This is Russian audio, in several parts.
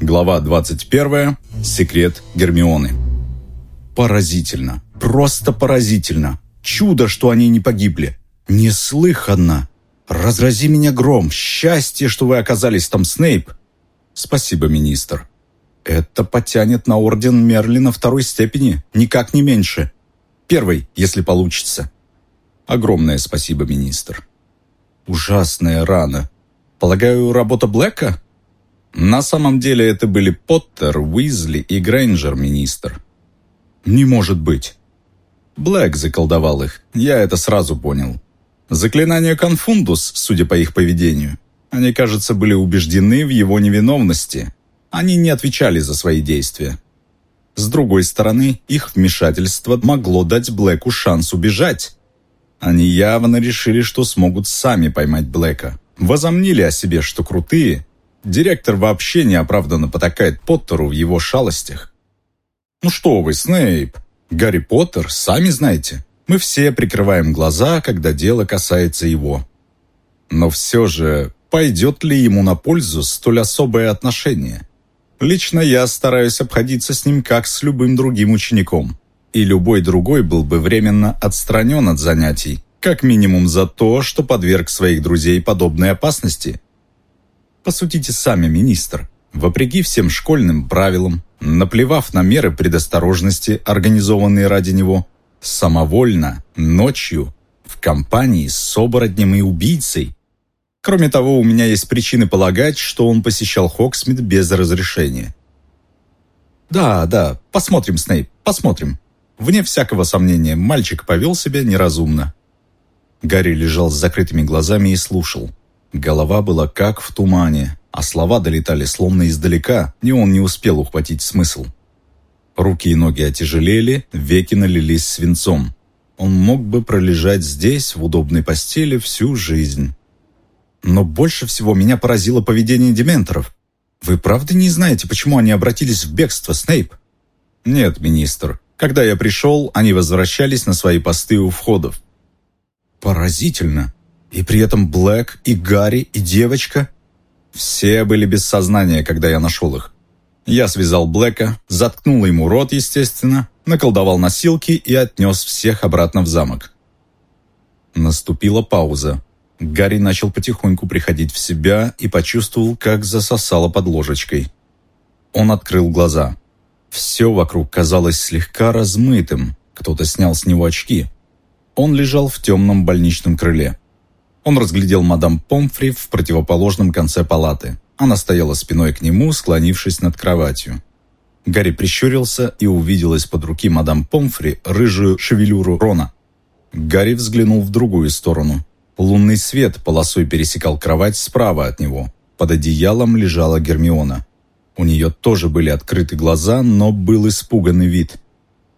Глава 21. Секрет Гермионы. Поразительно. Просто поразительно. Чудо, что они не погибли. Неслыханно. Разрази меня гром. Счастье, что вы оказались там, Снейп. Спасибо, министр. Это потянет на орден Мерлина второй степени, никак не меньше. Первый, если получится. Огромное спасибо, министр. Ужасная рана. Полагаю, работа Блэка? На самом деле это были Поттер, Уизли и Грейнджер, министр. Не может быть. Блэк заколдовал их, я это сразу понял. Заклинание Конфундус, судя по их поведению. Они, кажется, были убеждены в его невиновности. Они не отвечали за свои действия. С другой стороны, их вмешательство могло дать Блэку шанс убежать. Они явно решили, что смогут сами поймать Блэка. Возомнили о себе, что крутые. Директор вообще неоправданно потакает Поттеру в его шалостях. «Ну что вы, Снейп, Гарри Поттер, сами знаете, мы все прикрываем глаза, когда дело касается его. Но все же, пойдет ли ему на пользу столь особое отношение?» Лично я стараюсь обходиться с ним как с любым другим учеником. И любой другой был бы временно отстранен от занятий, как минимум за то, что подверг своих друзей подобной опасности. Посудите сами, министр. Вопреки всем школьным правилам, наплевав на меры предосторожности, организованные ради него, самовольно, ночью, в компании с оборотнем и убийцей, Кроме того, у меня есть причины полагать, что он посещал Хоксмит без разрешения. Да, да, посмотрим, Снейп, посмотрим. Вне всякого сомнения, мальчик повел себя неразумно. Гарри лежал с закрытыми глазами и слушал. Голова была как в тумане, а слова долетали словно издалека, и он не успел ухватить смысл. Руки и ноги отяжелели, веки налились свинцом. Он мог бы пролежать здесь, в удобной постели, всю жизнь. Но больше всего меня поразило поведение дементоров. Вы правда не знаете, почему они обратились в бегство, Снейп? Нет, министр. Когда я пришел, они возвращались на свои посты у входов. Поразительно. И при этом Блэк, и Гарри, и девочка. Все были без сознания, когда я нашел их. Я связал Блэка, заткнул ему рот, естественно, наколдовал носилки и отнес всех обратно в замок. Наступила пауза. Гарри начал потихоньку приходить в себя и почувствовал, как засосало под ложечкой. Он открыл глаза. Все вокруг казалось слегка размытым. Кто-то снял с него очки. Он лежал в темном больничном крыле. Он разглядел мадам Помфри в противоположном конце палаты. Она стояла спиной к нему, склонившись над кроватью. Гарри прищурился и увидел из-под руки мадам Помфри рыжую шевелюру Рона. Гарри взглянул в другую сторону. Лунный свет полосой пересекал кровать справа от него. Под одеялом лежала Гермиона. У нее тоже были открыты глаза, но был испуганный вид.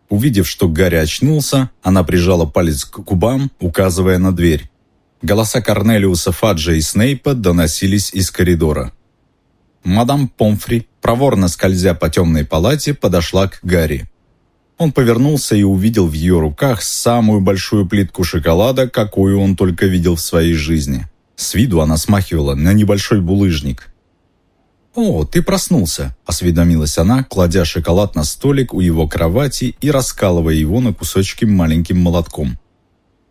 Увидев, что Гарри очнулся, она прижала палец к губам, указывая на дверь. Голоса Корнелиуса, Фаджа и Снейпа доносились из коридора. Мадам Помфри, проворно скользя по темной палате, подошла к Гарри. Он повернулся и увидел в ее руках самую большую плитку шоколада, какую он только видел в своей жизни. С виду она смахивала на небольшой булыжник. «О, ты проснулся», – осведомилась она, кладя шоколад на столик у его кровати и раскалывая его на кусочки маленьким молотком.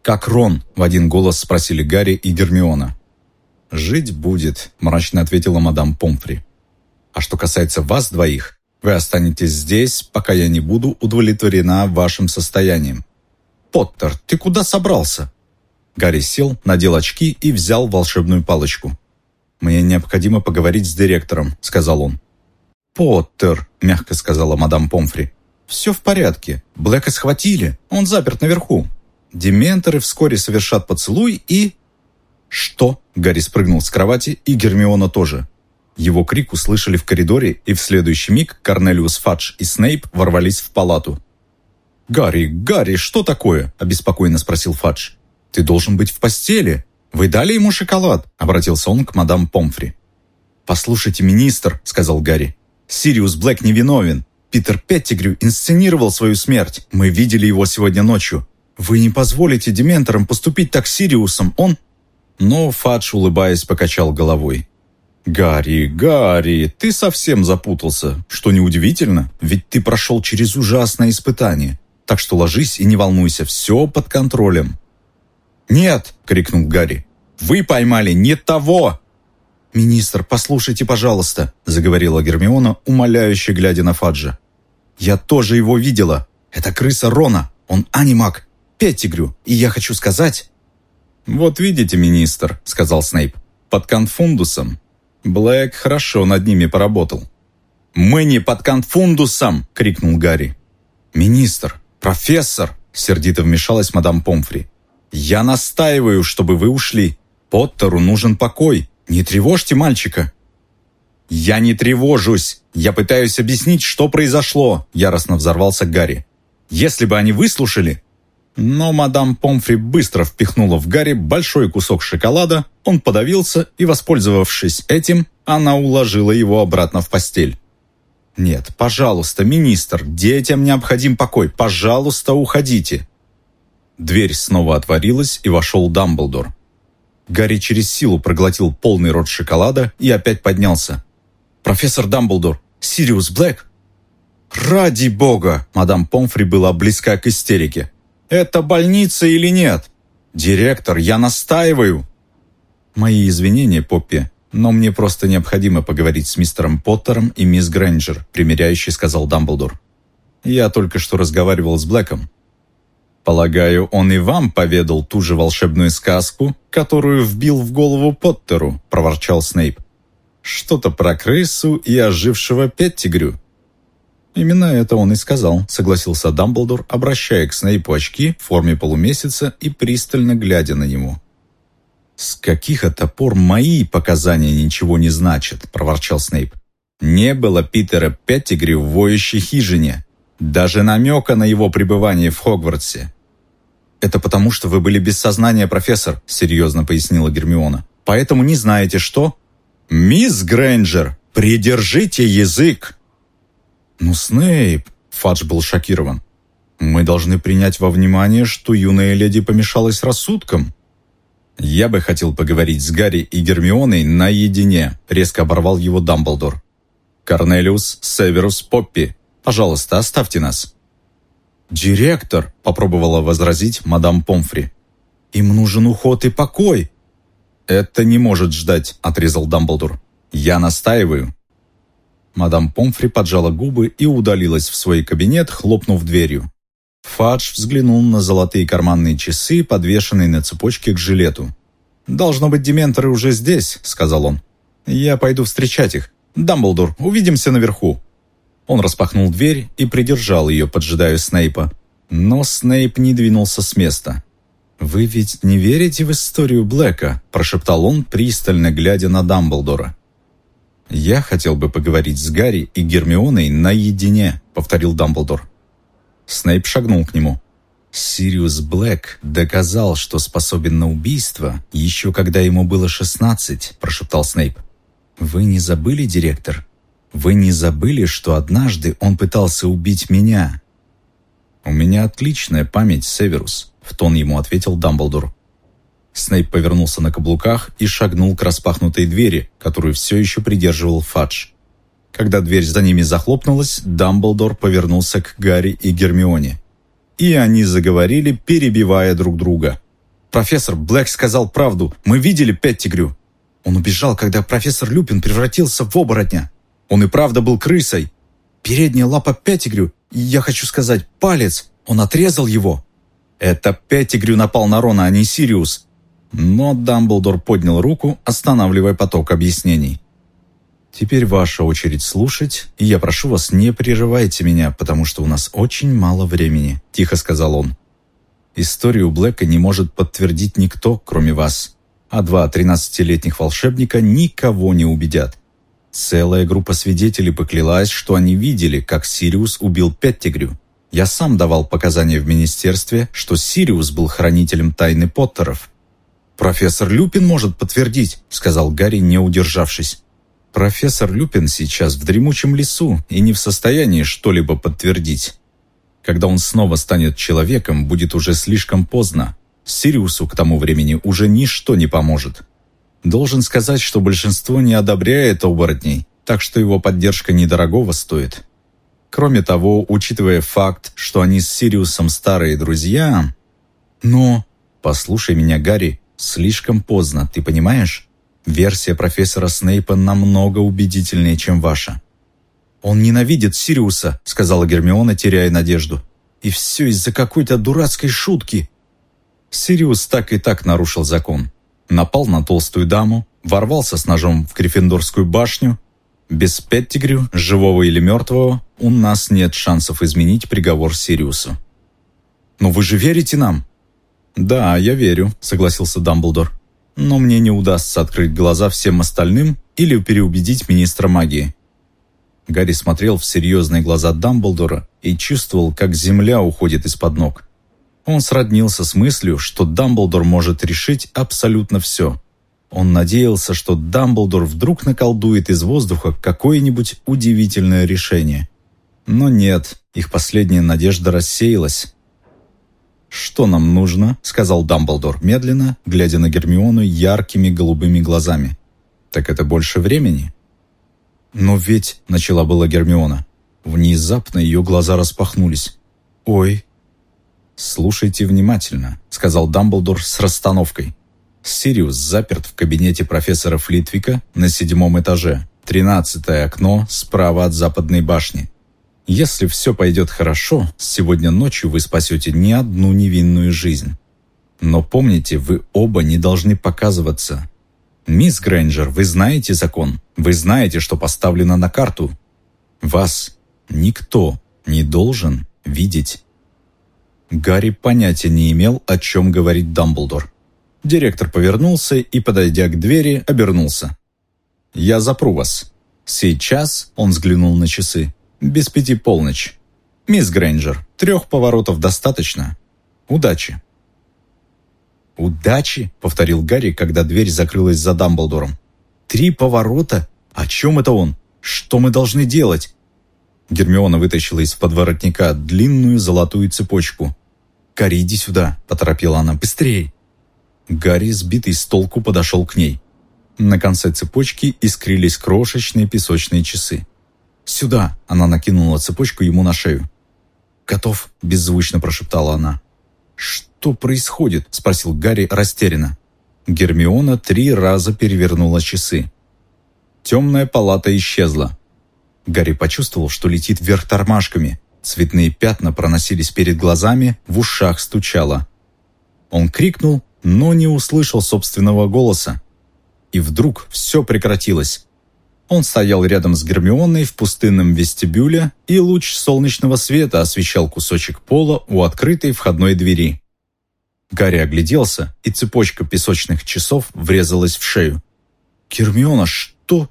«Как Рон?» – в один голос спросили Гарри и Гермиона. «Жить будет», – мрачно ответила мадам Помфри. «А что касается вас двоих, вы останетесь здесь, пока я не буду удовлетворена вашим состоянием. Поттер, ты куда собрался? Гарри сел, надел очки и взял волшебную палочку. «Мне необходимо поговорить с директором», — сказал он. «Поттер», — мягко сказала мадам Помфри. «Все в порядке. Блэка схватили. Он заперт наверху. Дементоры вскоре совершат поцелуй и...» «Что?» — Гарри спрыгнул с кровати, и Гермиона тоже. Его крик услышали в коридоре, и в следующий миг Корнелиус Фадж и Снейп ворвались в палату. «Гарри, Гарри, что такое?» – обеспокоенно спросил Фадж. «Ты должен быть в постели. Вы дали ему шоколад?» – обратился он к мадам Помфри. «Послушайте, министр», – сказал Гарри. «Сириус Блэк невиновен. Питер Петтигрю инсценировал свою смерть. Мы видели его сегодня ночью. Вы не позволите дементорам поступить так с Сириусом. Он...» Но Фадж, улыбаясь, покачал головой. «Гарри, Гарри, ты совсем запутался, что неудивительно, ведь ты прошел через ужасное испытание. Так что ложись и не волнуйся, все под контролем». «Нет!» — крикнул Гарри. «Вы поймали не того!» «Министр, послушайте, пожалуйста», — заговорила Гермиона, умоляюще глядя на Фаджа. «Я тоже его видела. Это крыса Рона. Он анимак. Петтигрю. И я хочу сказать...» «Вот видите, министр», — сказал Снейп, — «под конфундусом. Блэк хорошо над ними поработал». «Мы не под конфундусом!» — крикнул Гарри. «Министр, профессор!» — сердито вмешалась мадам Помфри. «Я настаиваю, чтобы вы ушли. Поттеру нужен покой. Не тревожьте мальчика». «Я не тревожусь. Я пытаюсь объяснить, что произошло», — яростно взорвался Гарри. «Если бы они выслушали, но мадам Помфри быстро впихнула в Гарри большой кусок шоколада, он подавился, и, воспользовавшись этим, она уложила его обратно в постель. «Нет, пожалуйста, министр, детям необходим покой, пожалуйста, уходите». Дверь снова отворилась, и вошел Дамблдор. Гарри через силу проглотил полный рот шоколада и опять поднялся. «Профессор Дамблдор, Сириус Блэк?» «Ради бога!» Мадам Помфри была близка к истерике. Это больница или нет? Директор, я настаиваю. Мои извинения, Поппи, но мне просто необходимо поговорить с мистером Поттером и мисс Грэнджер, примиряющий сказал Дамблдор. Я только что разговаривал с Блэком. Полагаю, он и вам поведал ту же волшебную сказку, которую вбил в голову Поттеру, проворчал Снейп. Что-то про крысу и ожившего Петтигрю. «Именно это он и сказал», — согласился Дамблдор, обращая к Снейпу очки в форме полумесяца и пристально глядя на него. «С каких это пор мои показания ничего не значат?» — проворчал Снейп. «Не было Питера Петтигри в воющей хижине. Даже намека на его пребывание в Хогвартсе». «Это потому, что вы были без сознания, профессор», — серьезно пояснила Гермиона. «Поэтому не знаете, что...» «Мисс Грэнджер, придержите язык!» «Ну, Снейп!» — Фадж был шокирован. «Мы должны принять во внимание, что юная леди помешалась рассудком». «Я бы хотел поговорить с Гарри и Гермионой наедине», — резко оборвал его Дамблдор. «Корнелиус, Северус, Поппи, пожалуйста, оставьте нас». «Директор», — попробовала возразить мадам Помфри. «Им нужен уход и покой». «Это не может ждать», — отрезал Дамблдор. «Я настаиваю. Мадам Помфри поджала губы и удалилась в свой кабинет, хлопнув дверью. Фадж взглянул на золотые карманные часы, подвешенные на цепочке к жилету. «Должно быть, дементоры уже здесь», — сказал он. «Я пойду встречать их. Дамблдор, увидимся наверху». Он распахнул дверь и придержал ее, поджидая Снейпа. Но Снейп не двинулся с места. «Вы ведь не верите в историю Блэка?» – прошептал он, пристально глядя на Дамблдора. «Я хотел бы поговорить с Гарри и Гермионой наедине», — повторил Дамблдор. Снейп шагнул к нему. «Сириус Блэк доказал, что способен на убийство, еще когда ему было шестнадцать», — прошептал Снейп. «Вы не забыли, директор? Вы не забыли, что однажды он пытался убить меня?» «У меня отличная память, Северус», — в тон ему ответил Дамблдор. Снейп повернулся на каблуках и шагнул к распахнутой двери, которую все еще придерживал Фадж. Когда дверь за ними захлопнулась, Дамблдор повернулся к Гарри и Гермионе. И они заговорили, перебивая друг друга. «Профессор, Блэк сказал правду. Мы видели Петтигрю. Он убежал, когда профессор Люпин превратился в оборотня. Он и правда был крысой. Передняя лапа Петтигрю, я хочу сказать, палец, он отрезал его». «Это Петтигрю напал на Рона, а не Сириус. Но Дамблдор поднял руку, останавливая поток объяснений. «Теперь ваша очередь слушать, и я прошу вас, не прерывайте меня, потому что у нас очень мало времени», – тихо сказал он. «Историю Блэка не может подтвердить никто, кроме вас, а два тринадцатилетних волшебника никого не убедят. Целая группа свидетелей поклялась, что они видели, как Сириус убил Петтигрю. Я сам давал показания в министерстве, что Сириус был хранителем тайны Поттеров, «Профессор Люпин может подтвердить», — сказал Гарри, не удержавшись. «Профессор Люпин сейчас в дремучем лесу и не в состоянии что-либо подтвердить. Когда он снова станет человеком, будет уже слишком поздно. Сириусу к тому времени уже ничто не поможет». Должен сказать, что большинство не одобряет оборотней, так что его поддержка недорогого стоит. Кроме того, учитывая факт, что они с Сириусом старые друзья... Но, послушай меня, Гарри, слишком поздно, ты понимаешь? Версия профессора Снейпа намного убедительнее, чем ваша. «Он ненавидит Сириуса», — сказала Гермиона, теряя надежду. «И все из-за какой-то дурацкой шутки». Сириус так и так нарушил закон. Напал на толстую даму, ворвался с ножом в Гриффиндорскую башню. Без Петтигрю, живого или мертвого, у нас нет шансов изменить приговор Сириусу. «Но вы же верите нам?» «Да, я верю», — согласился Дамблдор. «Но мне не удастся открыть глаза всем остальным или переубедить министра магии. Гарри смотрел в серьезные глаза Дамблдора и чувствовал, как земля уходит из-под ног. Он сроднился с мыслью, что Дамблдор может решить абсолютно все. Он надеялся, что Дамблдор вдруг наколдует из воздуха какое-нибудь удивительное решение. Но нет, их последняя надежда рассеялась. «Что нам нужно?» — сказал Дамблдор медленно, глядя на Гермиону яркими голубыми глазами. «Так это больше времени?» «Но ведь...» — начала была Гермиона. Внезапно ее глаза распахнулись. «Ой!» «Слушайте внимательно», — сказал Дамблдор с расстановкой. Сириус заперт в кабинете профессора Флитвика на седьмом этаже. Тринадцатое окно справа от западной башни. Если все пойдет хорошо, сегодня ночью вы спасете не одну невинную жизнь. Но помните, вы оба не должны показываться. «Мисс Грэнджер, вы знаете закон. Вы знаете, что поставлено на карту. Вас никто не должен видеть». Гарри понятия не имел, о чем говорит Дамблдор. Директор повернулся и, подойдя к двери, обернулся. «Я запру вас. Сейчас», — он взглянул на часы, — «без пяти полночь. Мисс Грэнджер, трех поворотов достаточно. Удачи». «Удачи!» — повторил Гарри, когда дверь закрылась за Дамблдором. «Три поворота? О чем это он? Что мы должны делать?» Гермиона вытащила из подворотника длинную золотую цепочку. «Гарри, иди сюда!» — поторопила она. «Быстрее!» Гарри, сбитый с толку, подошел к ней. На конце цепочки искрились крошечные песочные часы. «Сюда!» — она накинула цепочку ему на шею. «Готов!» — беззвучно прошептала она. «Что происходит?» – спросил Гарри растерянно. Гермиона три раза перевернула часы. Темная палата исчезла. Гарри почувствовал, что летит вверх тормашками. Цветные пятна проносились перед глазами, в ушах стучало. Он крикнул, но не услышал собственного голоса. И вдруг все прекратилось. Он стоял рядом с Гермионой в пустынном вестибюле, и луч солнечного света освещал кусочек пола у открытой входной двери. Гарри огляделся, и цепочка песочных часов врезалась в шею. «Гермиона, что?»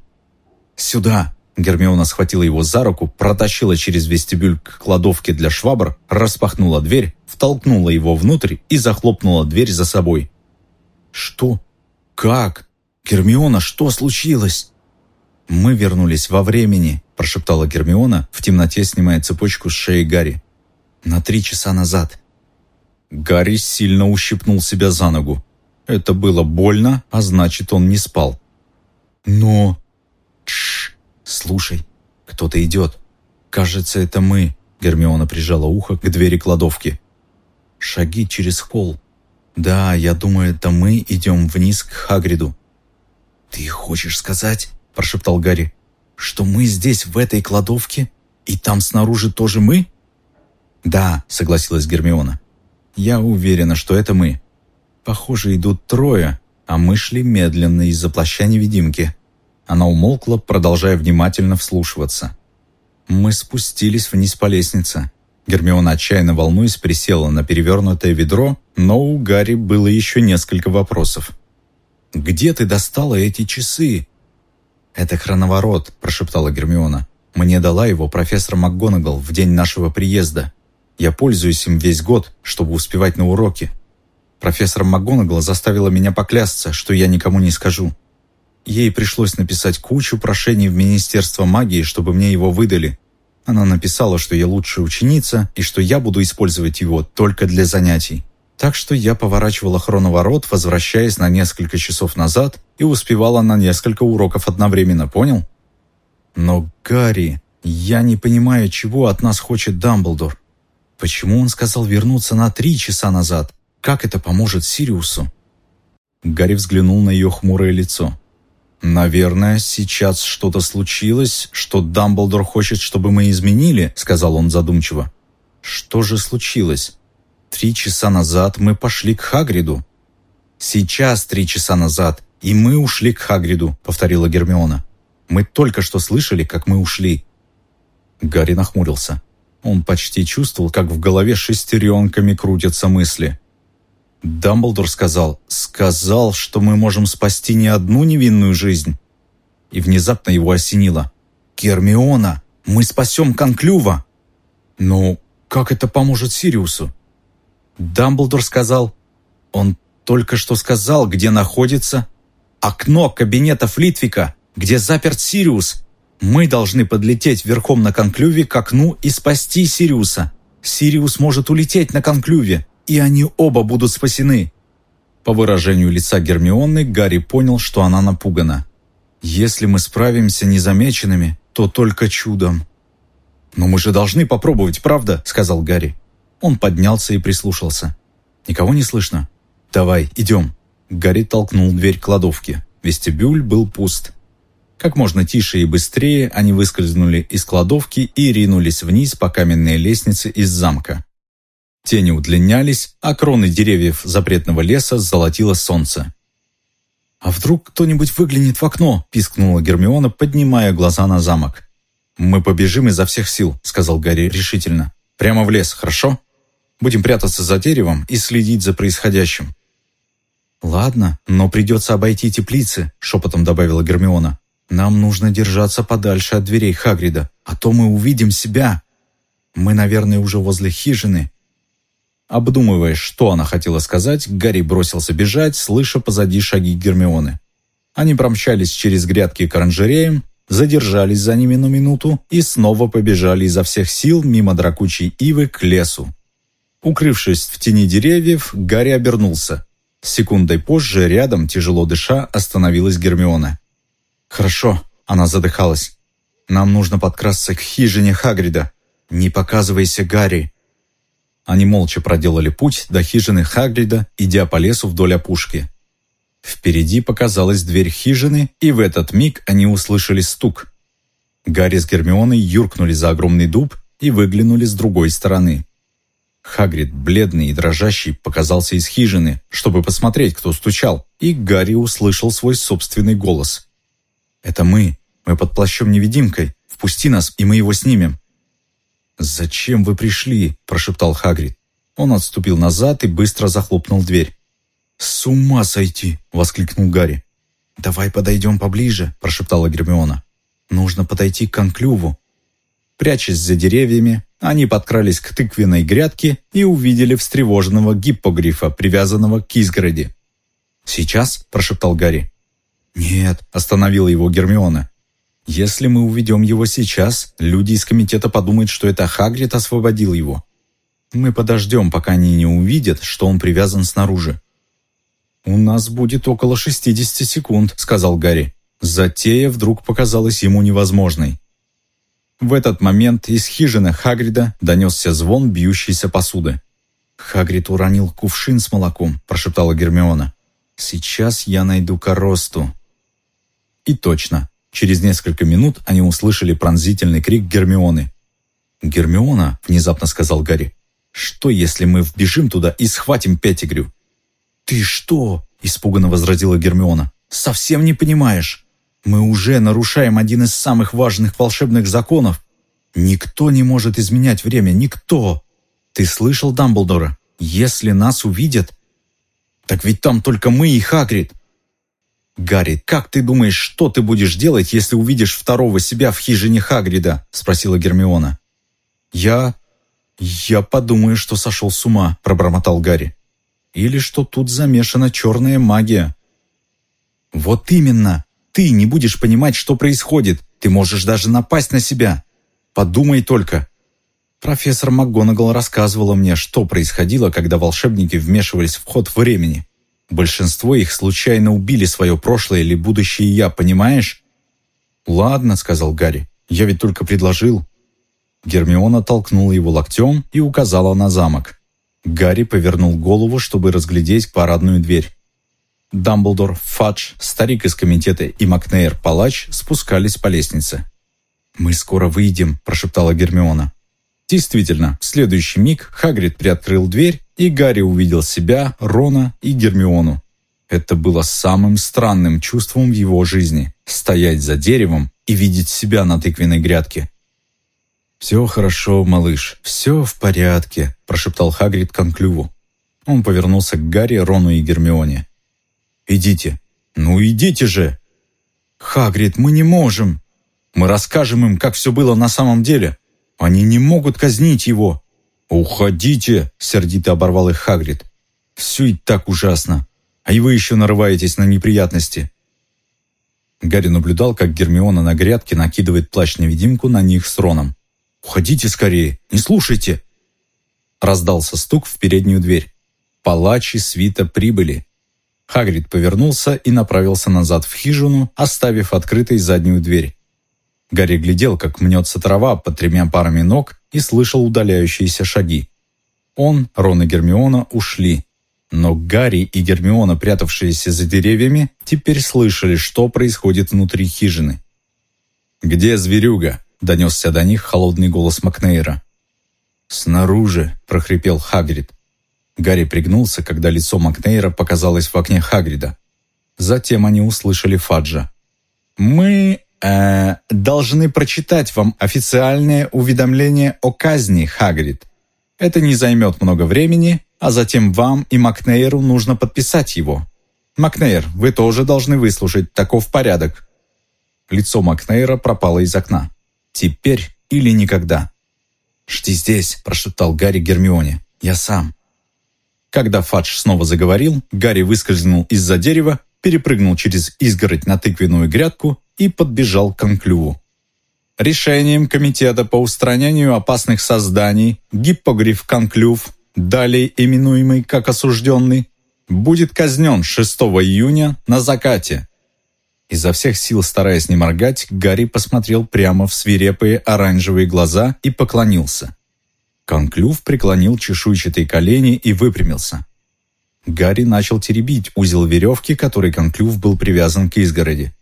«Сюда!» Гермиона схватила его за руку, протащила через вестибюль к кладовке для швабр, распахнула дверь, втолкнула его внутрь и захлопнула дверь за собой. «Что? Как? Гермиона, что случилось?» «Мы вернулись во времени», – прошептала Гермиона, в темноте снимая цепочку с шеи Гарри. «На три часа назад. Гарри сильно ущипнул себя за ногу. Это было больно, а значит, он не спал. Но... Тш, слушай, кто-то идет. Кажется, это мы. Гермиона прижала ухо к двери кладовки. Шаги через холл. Да, я думаю, это мы идем вниз к Хагриду. Ты хочешь сказать, прошептал Гарри, что мы здесь, в этой кладовке, и там снаружи тоже мы? Да, согласилась Гермиона. Я уверена, что это мы. Похоже, идут трое, а мы шли медленно из-за плаща невидимки. Она умолкла, продолжая внимательно вслушиваться. Мы спустились вниз по лестнице. Гермиона, отчаянно волнуясь, присела на перевернутое ведро, но у Гарри было еще несколько вопросов. «Где ты достала эти часы?» «Это хроноворот», – прошептала Гермиона. «Мне дала его профессор МакГонагал в день нашего приезда. Я пользуюсь им весь год, чтобы успевать на уроки. Профессор МакГонагал заставила меня поклясться, что я никому не скажу. Ей пришлось написать кучу прошений в Министерство магии, чтобы мне его выдали. Она написала, что я лучшая ученица и что я буду использовать его только для занятий. Так что я поворачивала хроноворот, возвращаясь на несколько часов назад, и успевала на несколько уроков одновременно, понял? Но, Гарри, я не понимаю, чего от нас хочет Дамблдор. Почему он сказал вернуться на три часа назад? Как это поможет Сириусу? Гарри взглянул на ее хмурое лицо. «Наверное, сейчас что-то случилось, что Дамблдор хочет, чтобы мы изменили», — сказал он задумчиво. «Что же случилось? Три часа назад мы пошли к Хагриду». «Сейчас три часа назад, и мы ушли к Хагриду», — повторила Гермиона. «Мы только что слышали, как мы ушли». Гарри нахмурился. Он почти чувствовал, как в голове шестеренками крутятся мысли. Дамблдор сказал, сказал, что мы можем спасти не одну невинную жизнь. И внезапно его осенило. «Гермиона, мы спасем Конклюва!» «Ну, как это поможет Сириусу?» Дамблдор сказал, он только что сказал, где находится окно кабинета Флитвика, где заперт Сириус. Мы должны подлететь верхом на конклюве к окну и спасти Сириуса. Сириус может улететь на конклюве и они оба будут спасены». По выражению лица Гермионы, Гарри понял, что она напугана. «Если мы справимся незамеченными, то только чудом». «Но мы же должны попробовать, правда?» — сказал Гарри. Он поднялся и прислушался. «Никого не слышно?» «Давай, идем». Гарри толкнул дверь кладовки. Вестибюль был пуст. Как можно тише и быстрее они выскользнули из кладовки и ринулись вниз по каменной лестнице из замка. Тени удлинялись, а кроны деревьев запретного леса золотило солнце. «А вдруг кто-нибудь выглянет в окно?» – пискнула Гермиона, поднимая глаза на замок. «Мы побежим изо всех сил», – сказал Гарри решительно. «Прямо в лес, хорошо? Будем прятаться за деревом и следить за происходящим». «Ладно, но придется обойти теплицы», – шепотом добавила Гермиона. «Нам нужно держаться подальше от дверей Хагрида, а то мы увидим себя. Мы, наверное, уже возле хижины, Обдумывая, что она хотела сказать, Гарри бросился бежать, слыша позади шаги Гермионы. Они промчались через грядки к оранжереям, задержались за ними на минуту и снова побежали изо всех сил мимо дракучей ивы к лесу. Укрывшись в тени деревьев, Гарри обернулся. Секундой позже рядом, тяжело дыша, остановилась Гермиона. «Хорошо», — она задыхалась. «Нам нужно подкрасться к хижине Хагрида. Не показывайся, Гарри. Они молча проделали путь до хижины Хагрида, идя по лесу вдоль опушки. Впереди показалась дверь хижины, и в этот миг они услышали стук. Гарри с Гермионой юркнули за огромный дуб и выглянули с другой стороны. Хагрид, бледный и дрожащий, показался из хижины, чтобы посмотреть, кто стучал, и Гарри услышал свой собственный голос. «Это мы. Мы под плащом-невидимкой. Впусти нас, и мы его снимем». «Зачем вы пришли?» – прошептал Хагрид. Он отступил назад и быстро захлопнул дверь. «С ума сойти!» – воскликнул Гарри. «Давай подойдем поближе», – прошептала Гермиона. «Нужно подойти к конклюву». Прячась за деревьями, они подкрались к тыквенной грядке и увидели встревоженного гиппогрифа, привязанного к изгороди. «Сейчас?» – прошептал Гарри. «Нет», – остановила его Гермиона. Если мы уведем его сейчас, люди из комитета подумают, что это Хагрид освободил его. Мы подождем, пока они не увидят, что он привязан снаружи». «У нас будет около 60 секунд», — сказал Гарри. Затея вдруг показалась ему невозможной. В этот момент из хижины Хагрида донесся звон бьющейся посуды. «Хагрид уронил кувшин с молоком», — прошептала Гермиона. «Сейчас я найду коросту». И точно, Через несколько минут они услышали пронзительный крик Гермионы. «Гермиона», — внезапно сказал Гарри, — «что, если мы вбежим туда и схватим Петтигрю?» «Ты что?» — испуганно возразила Гермиона. «Совсем не понимаешь. Мы уже нарушаем один из самых важных волшебных законов. Никто не может изменять время, никто. Ты слышал Дамблдора? Если нас увидят...» «Так ведь там только мы и Хагрид. «Гарри, как ты думаешь, что ты будешь делать, если увидишь второго себя в хижине Хагрида?» – спросила Гермиона. «Я... я подумаю, что сошел с ума», – пробормотал Гарри. «Или что тут замешана черная магия». «Вот именно! Ты не будешь понимать, что происходит. Ты можешь даже напасть на себя. Подумай только». Профессор МакГонагал рассказывала мне, что происходило, когда волшебники вмешивались в ход времени. Большинство их случайно убили свое прошлое или будущее я, понимаешь?» «Ладно», — сказал Гарри, — «я ведь только предложил». Гермиона толкнула его локтем и указала на замок. Гарри повернул голову, чтобы разглядеть парадную дверь. Дамблдор, Фадж, старик из комитета и Макнейр Палач спускались по лестнице. «Мы скоро выйдем», – прошептала Гермиона. Действительно, в следующий миг Хагрид приоткрыл дверь, и Гарри увидел себя, Рона и Гермиону. Это было самым странным чувством в его жизни – стоять за деревом и видеть себя на тыквенной грядке. «Все хорошо, малыш, все в порядке», – прошептал Хагрид конклюву. Он повернулся к Гарри, Рону и Гермионе. «Идите». «Ну идите же!» «Хагрид, мы не можем!» «Мы расскажем им, как все было на самом деле. Они не могут казнить его!» «Уходите!» — сердито оборвал их Хагрид. «Все и так ужасно. А и вы еще нарываетесь на неприятности». Гарри наблюдал, как Гермиона на грядке накидывает плащ-невидимку на них с Роном. «Уходите скорее! Не слушайте!» Раздался стук в переднюю дверь. Палачи свита прибыли. Хагрид повернулся и направился назад в хижину, оставив открытой заднюю дверь. Гарри глядел, как мнется трава под тремя парами ног и слышал удаляющиеся шаги. Он, Рон и Гермиона ушли. Но Гарри и Гермиона, прятавшиеся за деревьями, теперь слышали, что происходит внутри хижины. «Где зверюга?» — донесся до них холодный голос Макнейра. «Снаружи», — прохрипел Хагрид. Гарри пригнулся, когда лицо Макнейра показалось в окне Хагрида. Затем они услышали Фаджа. «Мы э, должны прочитать вам официальное уведомление о казни, Хагрид. Это не займет много времени, а затем вам и Макнейру нужно подписать его. Макнейр, вы тоже должны выслушать, таков порядок». Лицо Макнейра пропало из окна. Теперь или никогда. «Жди здесь», – прошептал Гарри Гермионе. «Я сам». Когда Фадж снова заговорил, Гарри выскользнул из-за дерева, перепрыгнул через изгородь на тыквенную грядку и подбежал к конклюву. Решением Комитета по устранению опасных созданий гиппогриф конклюв, далее именуемый как осужденный, будет казнен 6 июня на закате Изо всех сил стараясь не моргать, Гарри посмотрел прямо в свирепые оранжевые глаза и поклонился. Конклюв преклонил чешуйчатые колени и выпрямился. Гарри начал теребить узел веревки, который Конклюв был привязан к изгороди.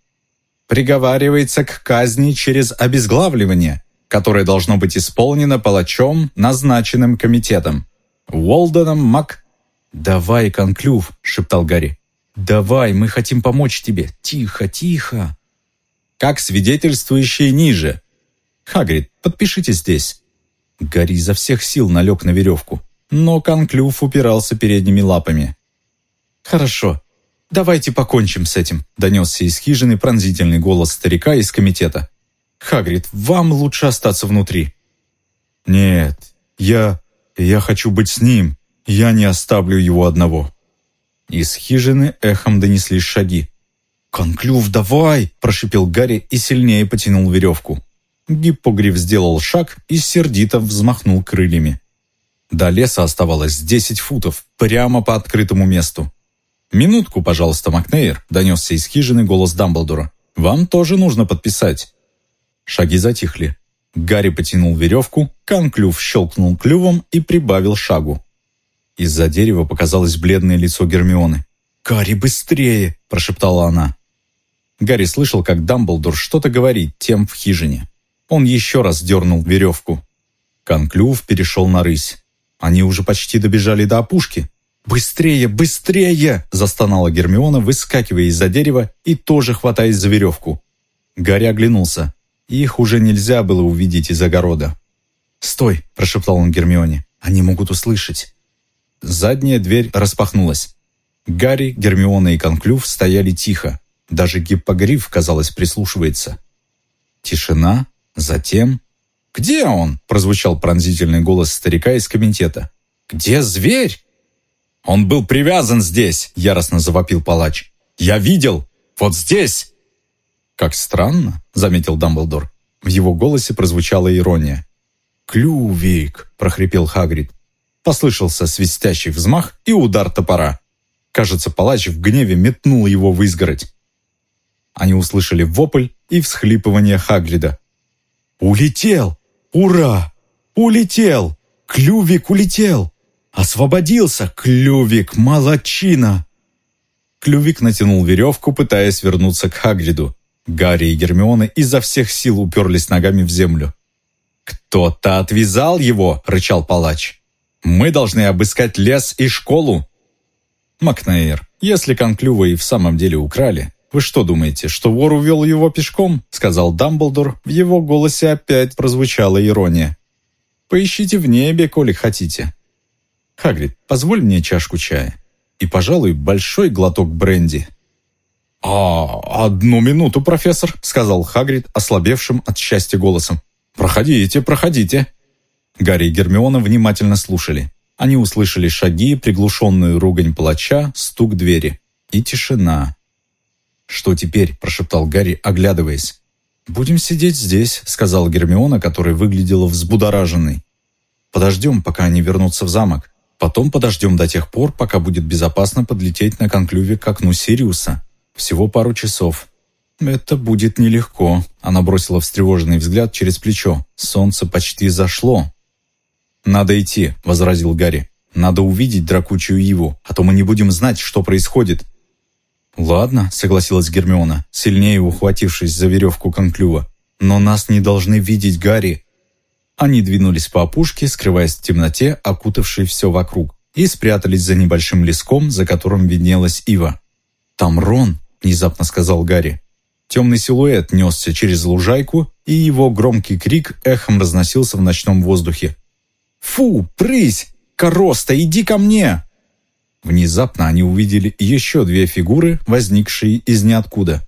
«Приговаривается к казни через обезглавливание, которое должно быть исполнено палачом, назначенным комитетом. Уолденом Мак...» «Давай, Конклюв», — шептал Гарри. «Давай, мы хотим помочь тебе. Тихо, тихо». «Как свидетельствующие ниже». «Хагрид, подпишите здесь». Гарри изо всех сил налег на веревку, но Конклюв упирался передними лапами. «Хорошо, давайте покончим с этим», — донесся из хижины пронзительный голос старика из комитета. «Хагрид, вам лучше остаться внутри». «Нет, я... я хочу быть с ним. Я не оставлю его одного». Из хижины эхом донеслись шаги. «Конклюв, давай!» – прошипел Гарри и сильнее потянул веревку. Гиппогриф сделал шаг и сердито взмахнул крыльями. До леса оставалось десять футов, прямо по открытому месту. «Минутку, пожалуйста, Макнейр», – донесся из хижины голос Дамблдора. «Вам тоже нужно подписать». Шаги затихли. Гарри потянул веревку, Конклюв щелкнул клювом и прибавил шагу. Из-за дерева показалось бледное лицо Гермионы. «Гарри, быстрее!» – прошептала она. Гарри слышал, как Дамблдор что-то говорит тем в хижине. Он еще раз дернул веревку. Конклюв перешел на рысь. Они уже почти добежали до опушки. «Быстрее, быстрее!» – застонала Гермиона, выскакивая из-за дерева и тоже хватаясь за веревку. Гарри оглянулся. Их уже нельзя было увидеть из огорода. «Стой!» – прошептал он Гермионе. «Они могут услышать». Задняя дверь распахнулась. Гарри, Гермиона и Конклюв стояли тихо. Даже гиппогриф, казалось, прислушивается. Тишина, затем... «Где он?» – прозвучал пронзительный голос старика из комитета. «Где зверь?» «Он был привязан здесь!» – яростно завопил палач. «Я видел! Вот здесь!» «Как странно!» – заметил Дамблдор. В его голосе прозвучала ирония. «Клювик!» – прохрипел Хагрид. Послышался свистящий взмах и удар топора. Кажется, палач в гневе метнул его в изгородь. Они услышали вопль и всхлипывание Хагрида. «Улетел! Ура! Улетел! Клювик улетел! Освободился! Клювик! Молодчина!» Клювик натянул веревку, пытаясь вернуться к Хагриду. Гарри и Гермиона изо всех сил уперлись ногами в землю. «Кто-то отвязал его!» — рычал палач. «Мы должны обыскать лес и школу!» «Макнейр, если Конклюва и в самом деле украли, вы что думаете, что вор увел его пешком?» — сказал Дамблдор. В его голосе опять прозвучала ирония. «Поищите в небе, коли хотите». «Хагрид, позволь мне чашку чая. И, пожалуй, большой глоток бренди». «А, одну минуту, профессор», — сказал Хагрид, ослабевшим от счастья голосом. «Проходите, проходите». Гарри и Гермиона внимательно слушали. Они услышали шаги, приглушенную ругань палача, стук двери. И тишина. «Что теперь?» – прошептал Гарри, оглядываясь. «Будем сидеть здесь», – сказала Гермиона, которая выглядела взбудораженной. «Подождем, пока они вернутся в замок. Потом подождем до тех пор, пока будет безопасно подлететь на конклюве к окну Сириуса. Всего пару часов. «Это будет нелегко», — она бросила встревоженный взгляд через плечо. «Солнце почти зашло». «Надо идти», — возразил Гарри. «Надо увидеть дракучую Иву, а то мы не будем знать, что происходит». «Ладно», — согласилась Гермиона, сильнее ухватившись за веревку конклюва. «Но нас не должны видеть, Гарри». Они двинулись по опушке, скрываясь в темноте, окутавшей все вокруг, и спрятались за небольшим леском, за которым виднелась Ива. «Там Рон», — внезапно сказал Гарри. Темный силуэт несся через лужайку, и его громкий крик эхом разносился в ночном воздухе. «Фу, прысь! Короста, иди ко мне!» Внезапно они увидели еще две фигуры, возникшие из ниоткуда.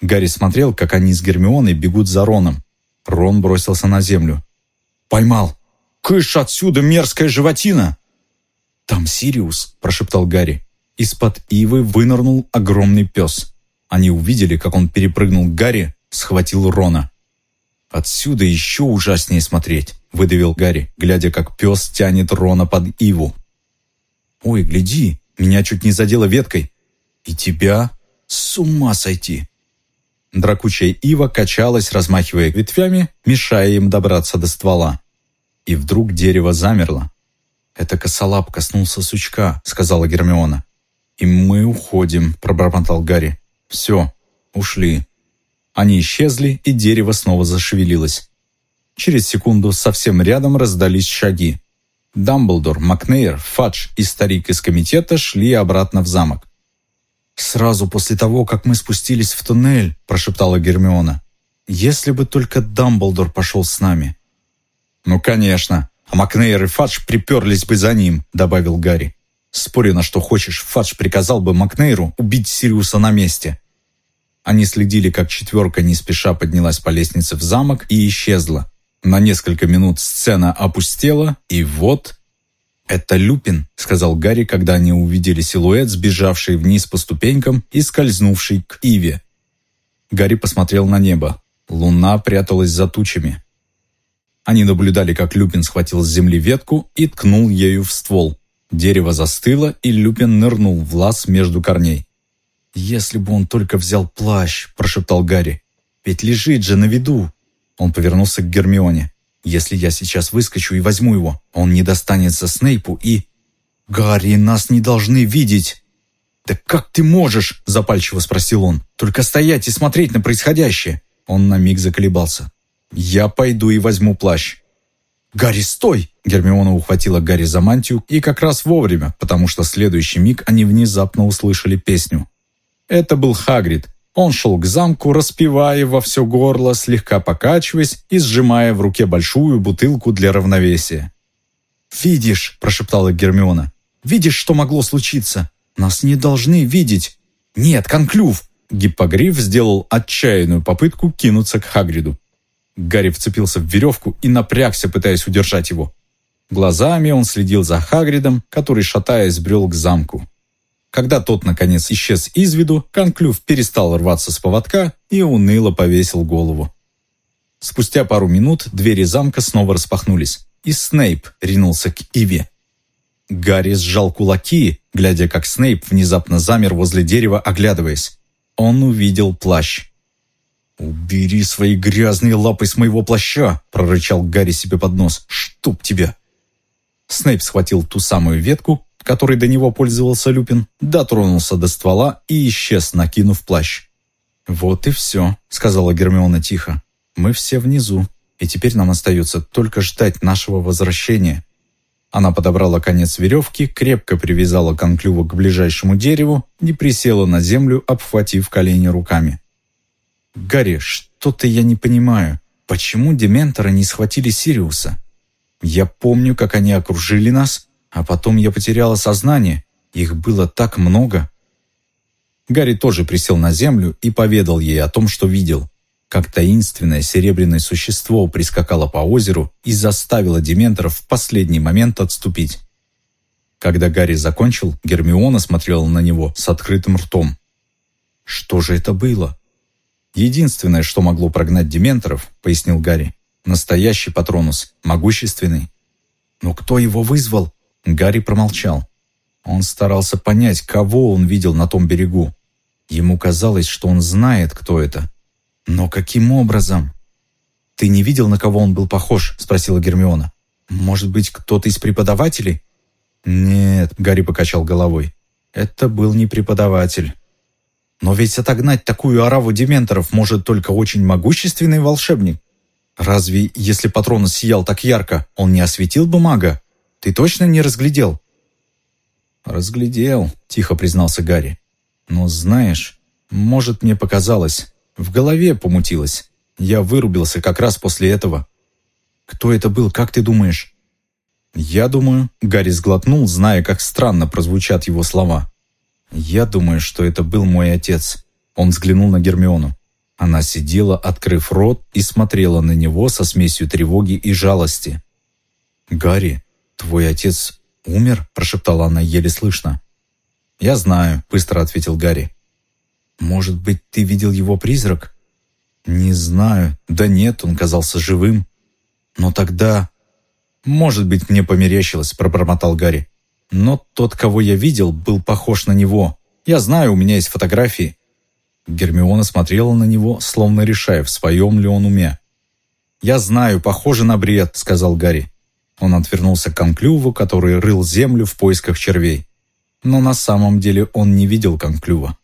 Гарри смотрел, как они с Гермионой бегут за Роном. Рон бросился на землю. «Поймал! Кыш отсюда, мерзкая животина!» «Там Сириус!» – прошептал Гарри. Из-под ивы вынырнул огромный пес. Они увидели, как он перепрыгнул к Гарри, схватил Рона. «Отсюда еще ужаснее смотреть», — выдавил Гарри, глядя, как пес тянет Рона под иву. «Ой, гляди, меня чуть не задело веткой. И тебя? С ума сойти!» Дракучая ива качалась, размахивая ветвями, мешая им добраться до ствола. И вдруг дерево замерло. «Это косолап коснулся сучка», — сказала Гермиона. «И мы уходим», — пробормотал Гарри. «Все, ушли». Они исчезли, и дерево снова зашевелилось. Через секунду совсем рядом раздались шаги. Дамблдор, Макнейр, Фадж и старик из комитета шли обратно в замок. «Сразу после того, как мы спустились в туннель», – прошептала Гермиона. «Если бы только Дамблдор пошел с нами». «Ну, конечно. А Макнейр и Фадж приперлись бы за ним», – добавил Гарри. Спорю на что хочешь, Фадж приказал бы Макнейру убить Сириуса на месте. Они следили, как четверка не спеша поднялась по лестнице в замок и исчезла. На несколько минут сцена опустела, и вот... «Это Люпин», — сказал Гарри, когда они увидели силуэт, сбежавший вниз по ступенькам и скользнувший к Иве. Гарри посмотрел на небо. Луна пряталась за тучами. Они наблюдали, как Люпин схватил с земли ветку и ткнул ею в ствол. Дерево застыло, и Люпин нырнул в лаз между корней. «Если бы он только взял плащ», – прошептал Гарри. «Ведь лежит же на виду». Он повернулся к Гермионе. «Если я сейчас выскочу и возьму его, он не достанется Снейпу и...» «Гарри, нас не должны видеть!» «Да как ты можешь?» – запальчиво спросил он. «Только стоять и смотреть на происходящее!» Он на миг заколебался. «Я пойду и возьму плащ». «Гарри, стой!» Гермиона ухватила Гарри за мантию, и как раз вовремя, потому что следующий миг они внезапно услышали песню. Это был Хагрид. Он шел к замку, распевая во все горло, слегка покачиваясь и сжимая в руке большую бутылку для равновесия. «Видишь», – прошептала Гермиона, – «видишь, что могло случиться? Нас не должны видеть». «Нет, конклюв!» Гиппогриф сделал отчаянную попытку кинуться к Хагриду. Гарри вцепился в веревку и напрягся, пытаясь удержать его. Глазами он следил за Хагридом, который, шатаясь, брел к замку. Когда тот, наконец, исчез из виду, Конклюв перестал рваться с поводка и уныло повесил голову. Спустя пару минут двери замка снова распахнулись, и Снейп ринулся к Иве. Гарри сжал кулаки, глядя, как Снейп внезапно замер возле дерева, оглядываясь. Он увидел плащ. «Убери свои грязные лапы с моего плаща!» — прорычал Гарри себе под нос. «Чтоб тебя!» Снейп схватил ту самую ветку, которой до него пользовался Люпин, дотронулся до ствола и исчез, накинув плащ. «Вот и все», — сказала Гермиона тихо. «Мы все внизу, и теперь нам остается только ждать нашего возвращения». Она подобрала конец веревки, крепко привязала конклюва к ближайшему дереву и присела на землю, обхватив колени руками. «Гарри, что-то я не понимаю. Почему дементоры не схватили Сириуса? Я помню, как они окружили нас, а потом я потеряла сознание. Их было так много». Гарри тоже присел на землю и поведал ей о том, что видел как таинственное серебряное существо прискакало по озеру и заставило дементоров в последний момент отступить. Когда Гарри закончил, Гермиона смотрела на него с открытым ртом. «Что же это было?» «Единственное, что могло прогнать дементоров», — пояснил Гарри. «Настоящий патронус, могущественный». «Но кто его вызвал?» Гарри промолчал. Он старался понять, кого он видел на том берегу. Ему казалось, что он знает, кто это, «Но каким образом?» «Ты не видел, на кого он был похож?» – спросила Гермиона. «Может быть, кто-то из преподавателей?» «Нет», – Гарри покачал головой. «Это был не преподаватель». «Но ведь отогнать такую ораву дементоров может только очень могущественный волшебник. Разве, если патрон сиял так ярко, он не осветил бы мага? Ты точно не разглядел?» «Разглядел», – тихо признался Гарри. «Но знаешь, может, мне показалось, в голове помутилось. Я вырубился как раз после этого. Кто это был, как ты думаешь? Я думаю, Гарри сглотнул, зная, как странно прозвучат его слова. Я думаю, что это был мой отец. Он взглянул на Гермиону. Она сидела, открыв рот, и смотрела на него со смесью тревоги и жалости. «Гарри, твой отец умер?» – прошептала она еле слышно. «Я знаю», – быстро ответил Гарри. Может быть, ты видел его призрак? Не знаю. Да нет, он казался живым. Но тогда... Может быть, мне померещилось, пробормотал Гарри. Но тот, кого я видел, был похож на него. Я знаю, у меня есть фотографии. Гермиона смотрела на него, словно решая, в своем ли он уме. «Я знаю, похоже на бред», — сказал Гарри. Он отвернулся к конклюву, который рыл землю в поисках червей. Но на самом деле он не видел конклюва.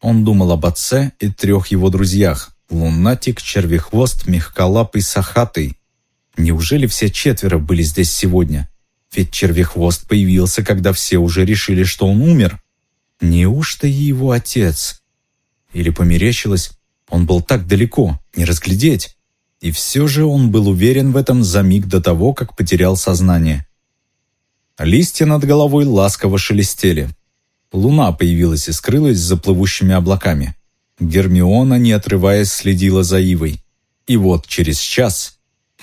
Он думал об отце и трех его друзьях – Лунатик, Червехвост, Мягколапый, Сахатый. Неужели все четверо были здесь сегодня? Ведь Червехвост появился, когда все уже решили, что он умер. Неужто и его отец? Или померещилось, он был так далеко, не разглядеть. И все же он был уверен в этом за миг до того, как потерял сознание. Листья над головой ласково шелестели. Луна появилась и скрылась за плывущими облаками. Гермиона, не отрываясь, следила за Ивой. И вот через час...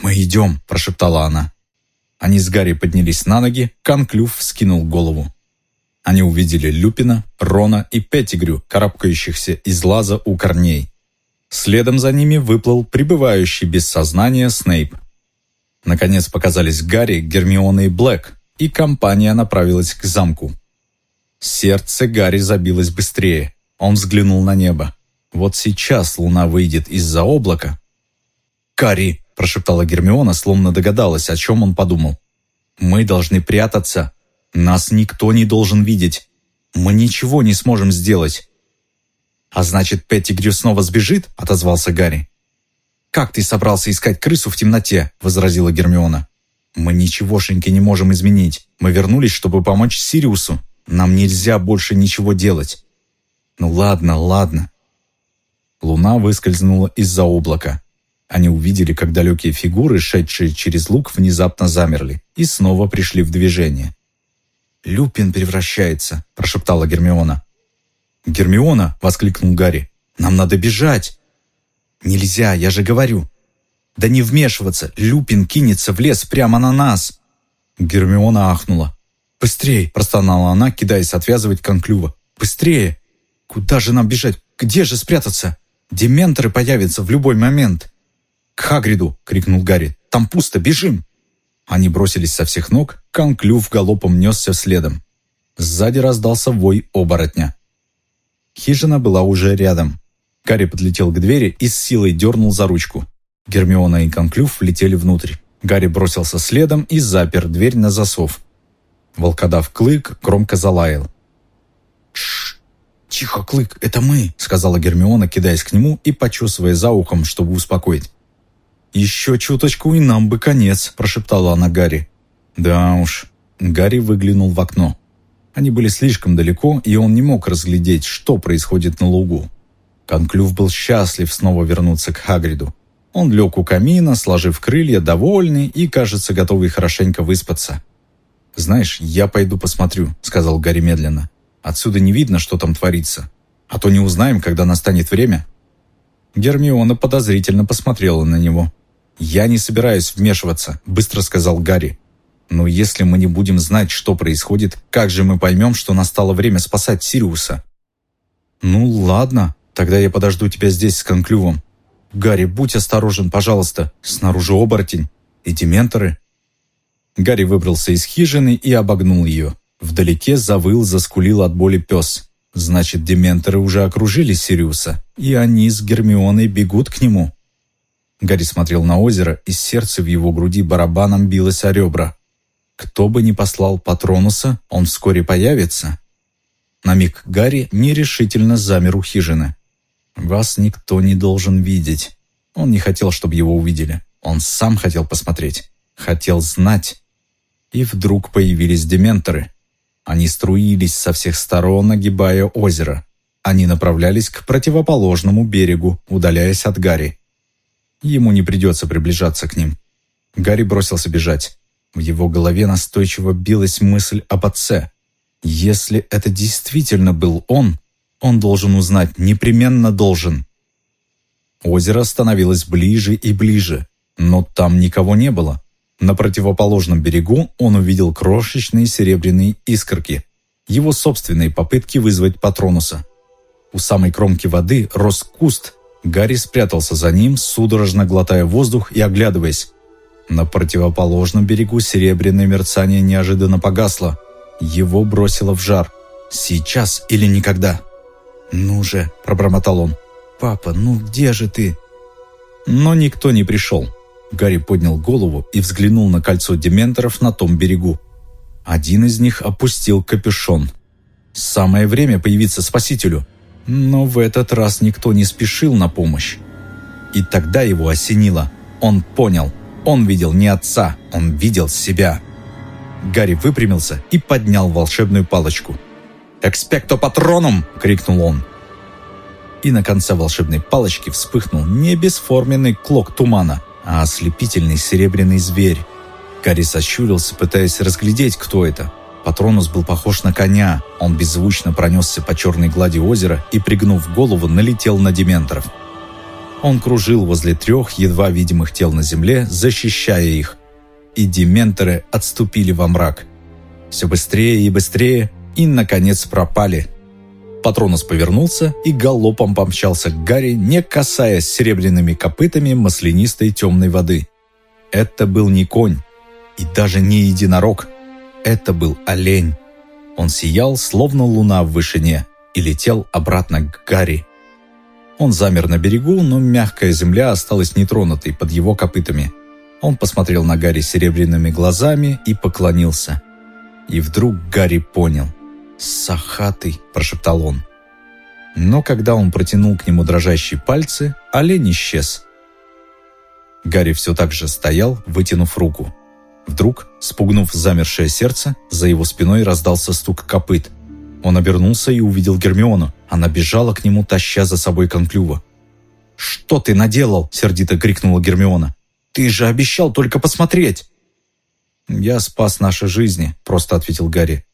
«Мы идем», – прошептала она. Они с Гарри поднялись на ноги, Конклюв вскинул голову. Они увидели Люпина, Рона и Петтигрю, карабкающихся из лаза у корней. Следом за ними выплыл пребывающий без сознания Снейп. Наконец показались Гарри, Гермиона и Блэк, и компания направилась к замку. Сердце Гарри забилось быстрее. Он взглянул на небо. Вот сейчас луна выйдет из-за облака. «Карри!» – прошептала Гермиона, словно догадалась, о чем он подумал. «Мы должны прятаться. Нас никто не должен видеть. Мы ничего не сможем сделать». «А значит, Петтигрю снова сбежит?» – отозвался Гарри. «Как ты собрался искать крысу в темноте?» – возразила Гермиона. «Мы ничегошеньки не можем изменить. Мы вернулись, чтобы помочь Сириусу. Нам нельзя больше ничего делать. Ну ладно, ладно. Луна выскользнула из-за облака. Они увидели, как далекие фигуры, шедшие через луг, внезапно замерли и снова пришли в движение. «Люпин превращается», – прошептала Гермиона. «Гермиона!» – воскликнул Гарри. «Нам надо бежать!» «Нельзя, я же говорю!» «Да не вмешиваться! Люпин кинется в лес прямо на нас!» Гермиона ахнула. «Быстрее!» – простонала она, кидаясь отвязывать конклюва. «Быстрее! Куда же нам бежать? Где же спрятаться? Дементоры появятся в любой момент!» «К Хагриду!» – крикнул Гарри. «Там пусто! Бежим!» Они бросились со всех ног, конклюв галопом несся следом. Сзади раздался вой оборотня. Хижина была уже рядом. Гарри подлетел к двери и с силой дернул за ручку. Гермиона и Конклюв влетели внутрь. Гарри бросился следом и запер дверь на засов. Волкодав Клык громко залаял. «Тш! Тихо, Клык, это мы!» — сказала Гермиона, кидаясь к нему и почесывая за ухом, чтобы успокоить. «Еще чуточку, и нам бы конец», — прошептала она Гарри. «Да уж». Гарри выглянул в окно. Они были слишком далеко, и он не мог разглядеть, что происходит на лугу. Конклюв был счастлив снова вернуться к Хагриду. Он лег у камина, сложив крылья, довольный и, кажется, готовый хорошенько выспаться. «Знаешь, я пойду посмотрю», — сказал Гарри медленно. «Отсюда не видно, что там творится. А то не узнаем, когда настанет время». Гермиона подозрительно посмотрела на него. «Я не собираюсь вмешиваться», — быстро сказал Гарри. «Но если мы не будем знать, что происходит, как же мы поймем, что настало время спасать Сириуса?» «Ну, ладно, тогда я подожду тебя здесь с конклювом. Гарри, будь осторожен, пожалуйста, снаружи оборотень и дементоры». Гарри выбрался из хижины и обогнул ее. Вдалеке завыл, заскулил от боли пес. Значит, дементоры уже окружили Сириуса, и они с Гермионой бегут к нему. Гарри смотрел на озеро, и сердце в его груди барабаном билось о ребра. Кто бы ни послал Патронуса, он вскоре появится. На миг Гарри нерешительно замер у хижины. «Вас никто не должен видеть». Он не хотел, чтобы его увидели. Он сам хотел посмотреть. Хотел знать. И вдруг появились дементоры. Они струились со всех сторон, огибая озеро. Они направлялись к противоположному берегу, удаляясь от Гарри. Ему не придется приближаться к ним. Гарри бросился бежать. В его голове настойчиво билась мысль об отце. Если это действительно был он, он должен узнать, непременно должен. Озеро становилось ближе и ближе, но там никого не было. На противоположном берегу он увидел крошечные серебряные искорки, его собственные попытки вызвать Патронуса. У самой кромки воды рос куст, Гарри спрятался за ним, судорожно глотая воздух и оглядываясь. На противоположном берегу серебряное мерцание неожиданно погасло. Его бросило в жар. «Сейчас или никогда?» «Ну же», — пробормотал он. «Папа, ну где же ты?» Но никто не пришел. Гарри поднял голову и взглянул на кольцо дементоров на том берегу. Один из них опустил капюшон. Самое время появиться спасителю. Но в этот раз никто не спешил на помощь. И тогда его осенило. Он понял. Он видел не отца, он видел себя. Гарри выпрямился и поднял волшебную палочку. «Экспекто патроном!» — крикнул он. И на конце волшебной палочки вспыхнул не бесформенный клок тумана, а ослепительный серебряный зверь. Гарри сощурился, пытаясь разглядеть, кто это. Патронус был похож на коня. Он беззвучно пронесся по черной глади озера и, пригнув голову, налетел на дементоров. Он кружил возле трех едва видимых тел на земле, защищая их. И дементоры отступили во мрак. Все быстрее и быстрее, и, наконец, пропали. Патронус повернулся и галопом помчался к Гарри, не касаясь серебряными копытами маслянистой темной воды. Это был не конь и даже не единорог – это был олень. Он сиял, словно луна в вышине, и летел обратно к Гарри. Он замер на берегу, но мягкая земля осталась нетронутой под его копытами. Он посмотрел на Гарри серебряными глазами и поклонился. И вдруг Гарри понял. «Сахатый», – прошептал он. Но когда он протянул к нему дрожащие пальцы, олень исчез. Гарри все так же стоял, вытянув руку. Вдруг, спугнув замершее сердце, за его спиной раздался стук копыт. Он обернулся и увидел Гермиону. Она бежала к нему, таща за собой конклюва. «Что ты наделал?» – сердито крикнула Гермиона. «Ты же обещал только посмотреть!» «Я спас наши жизни», – просто ответил Гарри.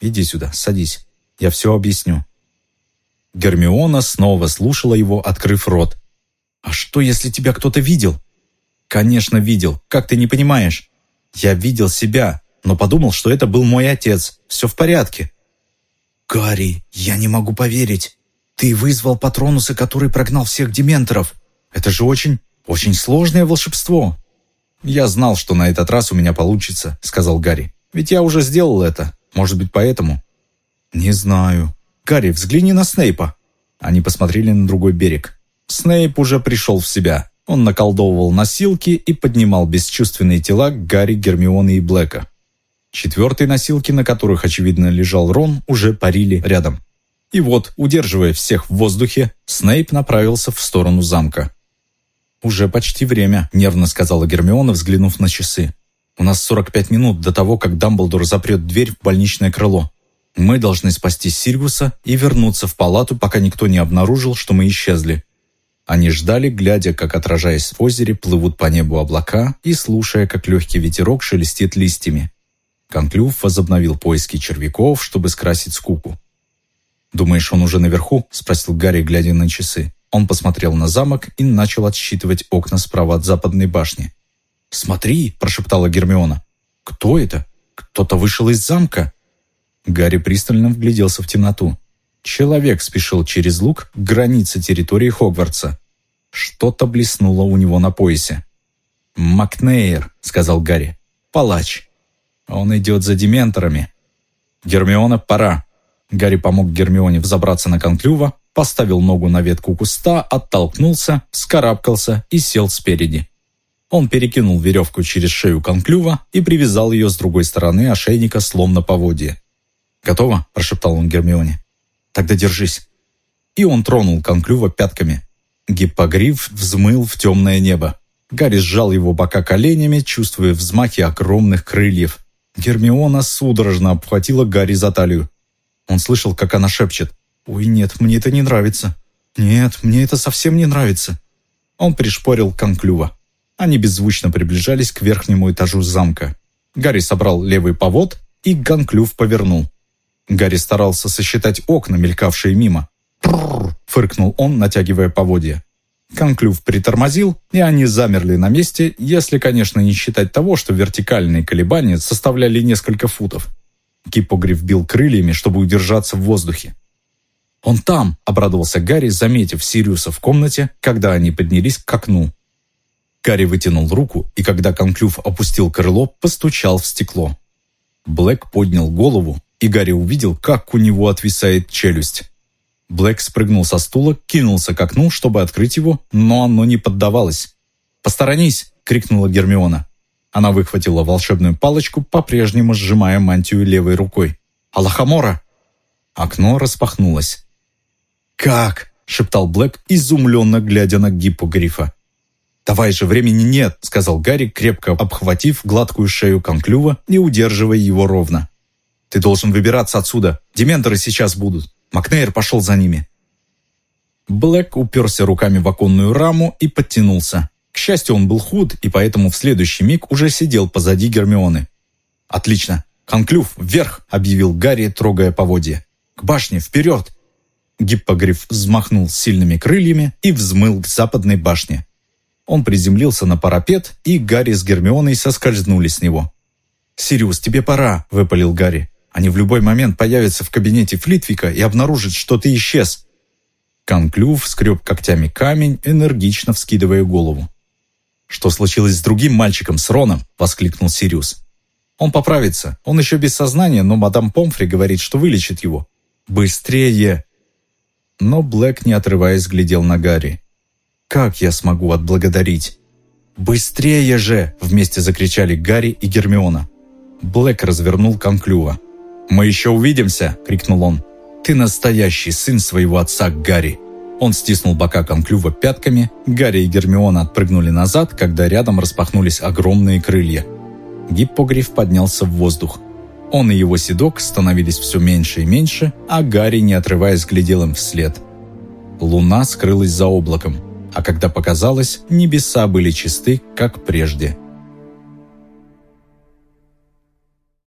«Иди сюда, садись. Я все объясню». Гермиона снова слушала его, открыв рот. «А что, если тебя кто-то видел?» «Конечно, видел. Как ты не понимаешь?» Я видел себя, но подумал, что это был мой отец. Все в порядке». «Гарри, я не могу поверить. Ты вызвал Патронуса, который прогнал всех дементоров. Это же очень, очень сложное волшебство». «Я знал, что на этот раз у меня получится», — сказал Гарри. «Ведь я уже сделал это. Может быть, поэтому». «Не знаю. Гарри, взгляни на Снейпа». Они посмотрели на другой берег. Снейп уже пришел в себя. Он наколдовывал носилки и поднимал бесчувственные тела Гарри, Гермионы и Блэка. Четвертые носилки, на которых, очевидно, лежал Рон, уже парили рядом. И вот, удерживая всех в воздухе, Снейп направился в сторону замка. «Уже почти время», — нервно сказала Гермиона, взглянув на часы. «У нас 45 минут до того, как Дамблдор запрет дверь в больничное крыло. Мы должны спасти Сиргуса и вернуться в палату, пока никто не обнаружил, что мы исчезли. Они ждали, глядя, как, отражаясь в озере, плывут по небу облака и слушая, как легкий ветерок шелестит листьями. Конклюв возобновил поиски червяков, чтобы скрасить скуку. «Думаешь, он уже наверху?» – спросил Гарри, глядя на часы. Он посмотрел на замок и начал отсчитывать окна справа от западной башни. «Смотри!» – прошептала Гермиона. «Кто это? Кто-то вышел из замка?» Гарри пристально вгляделся в темноту. Человек спешил через луг к границе территории Хогвартса. Что-то блеснуло у него на поясе. «Макнейр», — сказал Гарри. «Палач. Он идет за дементорами». «Гермиона, пора». Гарри помог Гермионе взобраться на конклюва, поставил ногу на ветку куста, оттолкнулся, вскарабкался и сел спереди. Он перекинул веревку через шею конклюва и привязал ее с другой стороны ошейника словно поводье. «Готово?» – прошептал он Гермионе. Тогда держись». И он тронул Конклюва пятками. Гиппогриф взмыл в темное небо. Гарри сжал его бока коленями, чувствуя взмахи огромных крыльев. Гермиона судорожно обхватила Гарри за талию. Он слышал, как она шепчет. «Ой, нет, мне это не нравится. Нет, мне это совсем не нравится». Он пришпорил Конклюва. Они беззвучно приближались к верхнему этажу замка. Гарри собрал левый повод, и Конклюв повернул. Гарри старался сосчитать окна, мелькавшие мимо. «Прррр!» — фыркнул он, натягивая поводья. Конклюв притормозил, и они замерли на месте, если, конечно, не считать того, что вертикальные колебания составляли несколько футов. Кипогриф бил крыльями, чтобы удержаться в воздухе. «Он там!» — обрадовался Гарри, заметив Сириуса в комнате, когда они поднялись к окну. Гарри вытянул руку, и когда Конклюв опустил крыло, постучал в стекло. Блэк поднял голову, и Гарри увидел, как у него отвисает челюсть. Блэк спрыгнул со стула, кинулся к окну, чтобы открыть его, но оно не поддавалось. «Посторонись!» — крикнула Гермиона. Она выхватила волшебную палочку, по-прежнему сжимая мантию левой рукой. «Аллахамора!» Окно распахнулось. «Как?» — шептал Блэк, изумленно глядя на гиппогрифа. «Давай же, времени нет», — сказал Гарри, крепко обхватив гладкую шею конклюва и удерживая его ровно. Ты должен выбираться отсюда. Дементоры сейчас будут. Макнейр пошел за ними». Блэк уперся руками в оконную раму и подтянулся. К счастью, он был худ, и поэтому в следующий миг уже сидел позади Гермионы. «Отлично! Конклюв, вверх!» — объявил Гарри, трогая поводья. «К башне, вперед!» Гиппогриф взмахнул сильными крыльями и взмыл к западной башне. Он приземлился на парапет, и Гарри с Гермионой соскользнули с него. «Сириус, тебе пора!» — выпалил Гарри. Они в любой момент появятся в кабинете Флитвика и обнаружат, что ты исчез». Конклюв скреб когтями камень, энергично вскидывая голову. «Что случилось с другим мальчиком, с Роном?» — воскликнул Сириус. «Он поправится. Он еще без сознания, но мадам Помфри говорит, что вылечит его. Быстрее!» Но Блэк, не отрываясь, глядел на Гарри. «Как я смогу отблагодарить?» «Быстрее же!» — вместе закричали Гарри и Гермиона. Блэк развернул Конклюва. «Мы еще увидимся!» — крикнул он. «Ты настоящий сын своего отца, Гарри!» Он стиснул бока конклюва пятками, Гарри и Гермиона отпрыгнули назад, когда рядом распахнулись огромные крылья. Гиппогриф поднялся в воздух. Он и его седок становились все меньше и меньше, а Гарри, не отрываясь, глядел им вслед. Луна скрылась за облаком, а когда показалось, небеса были чисты, как прежде –